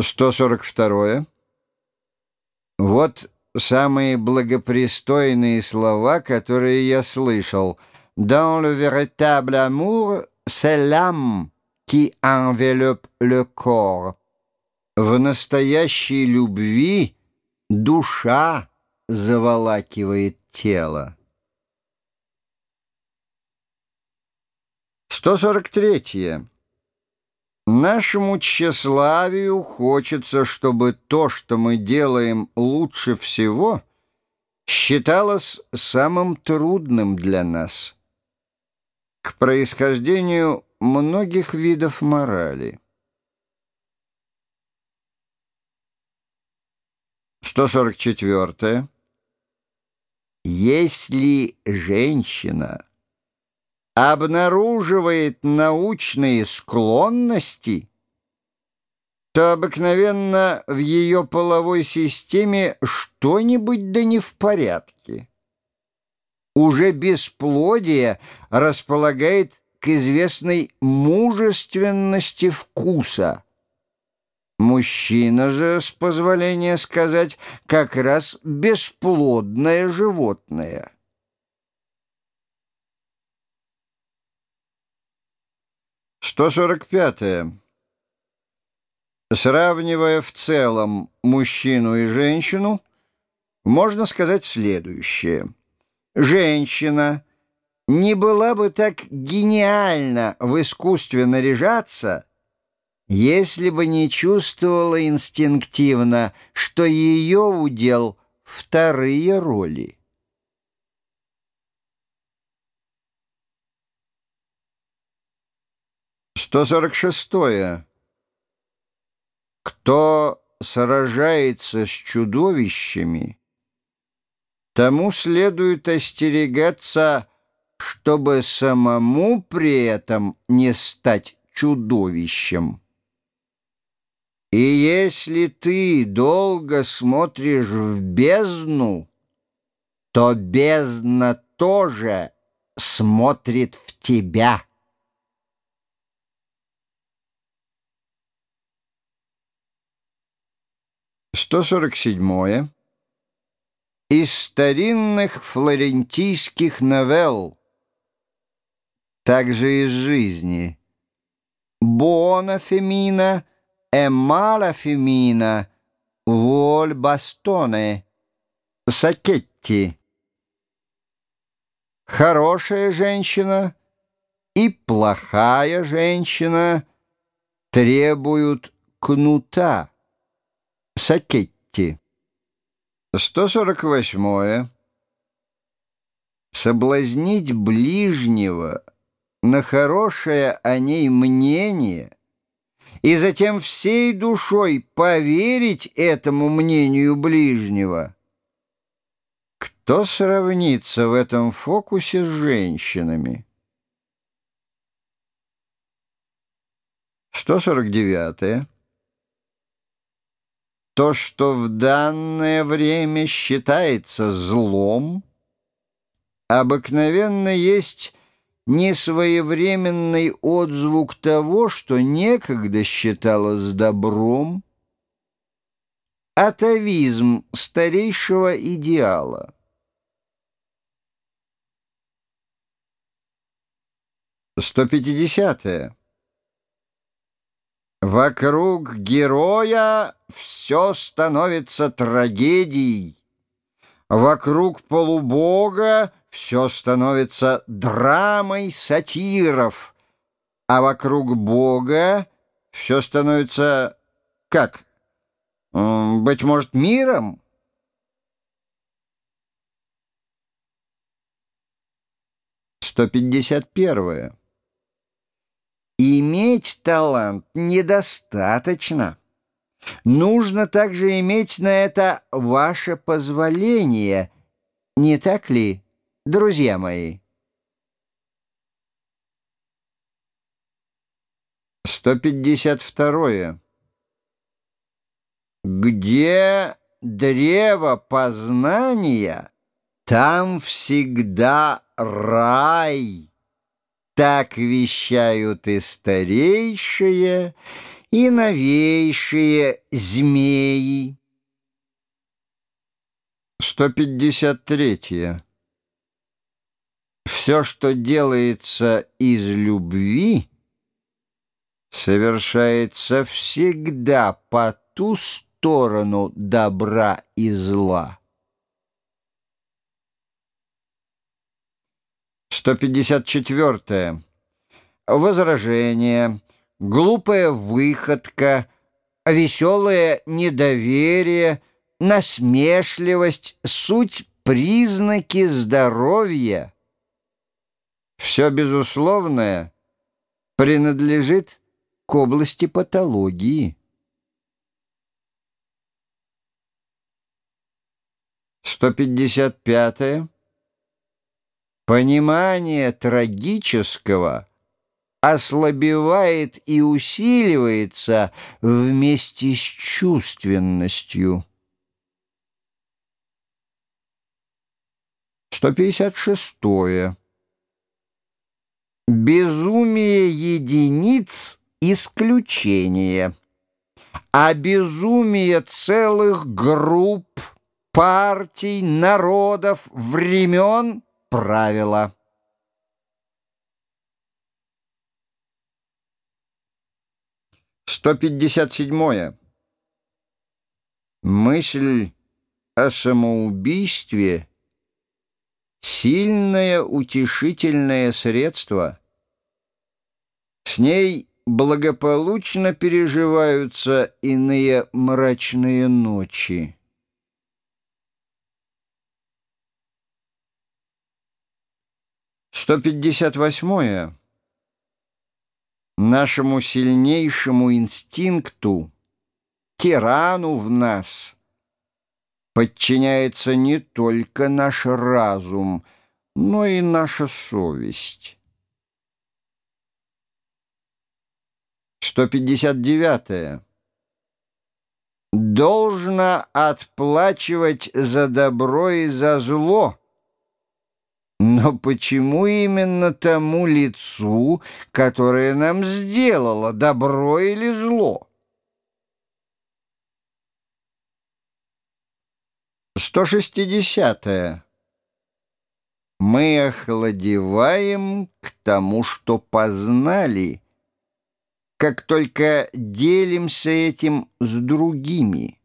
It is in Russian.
142. Вот самые благопристойные слова, которые я слышал. «Dans le véritable amour, c'est l'âme qui enveloppe le corps». В настоящей любви душа заволакивает тело. 143. Нашему тщеславию хочется, чтобы то, что мы делаем лучше всего, считалось самым трудным для нас. К происхождению многих видов морали. 144. Если женщина обнаруживает научные склонности, то обыкновенно в ее половой системе что-нибудь да не в порядке. Уже бесплодие располагает к известной мужественности вкуса. Мужчина же, с позволения сказать, как раз бесплодное животное. 145. -е. Сравнивая в целом мужчину и женщину, можно сказать следующее. Женщина не была бы так гениальна в искусстве наряжаться, если бы не чувствовала инстинктивно, что ее удел вторые роли. 146. -е. Кто сражается с чудовищами, тому следует остерегаться, чтобы самому при этом не стать чудовищем. И если ты долго смотришь в бездну, то бездна тоже смотрит в тебя. 147. Из старинных флорентийских новелл, также из жизни. Буона фемина, эмала фемина, воль бастоне, сакетти. Хорошая женщина и плохая женщина требуют кнута. Сакетти. 148. Соблазнить ближнего на хорошее о ней мнение и затем всей душой поверить этому мнению ближнего. Кто сравнится в этом фокусе с женщинами? 149. То, что в данное время считается злом, обыкновенно есть несвоевременный отзвук того, что некогда считалось добром, атовизм старейшего идеала. Сто пятидесятое. Вокруг героя все становится трагедией. Вокруг полубога все становится драмой сатиров, а вокруг бога все становится как? Быть может, миром? Сто пятьдесят первое. Иметь талант недостаточно. Нужно также иметь на это ваше позволение, не так ли, друзья мои? 152. Где древо познания, там всегда рай. Так вещают и старейшие, и новейшие змеи. 153. Все, что делается из любви, совершается всегда по ту сторону добра и зла. 154. Возражение, глупая выходка, веселое недоверие, насмешливость — суть признаки здоровья. Все безусловное принадлежит к области патологии. 155. Понимание трагического ослабевает и усиливается вместе с чувственностью. 156. -е. Безумие единиц — исключение, а безумие целых групп, партий, народов, времен — правило. Сто пятьдесят седьмое. Мысль о самоубийстве — сильное утешительное средство. С ней благополучно переживаются иные мрачные ночи. Сто пятьдесят восьмое. Нашему сильнейшему инстинкту, тирану в нас — подчиняется не только наш разум, но и наша совесть. 159. -е. Должно отплачивать за добро и за зло. Но почему именно тому лицу, которое нам сделало добро или зло? 160. -е. Мы охладеваем к тому, что познали, как только делимся этим с другими.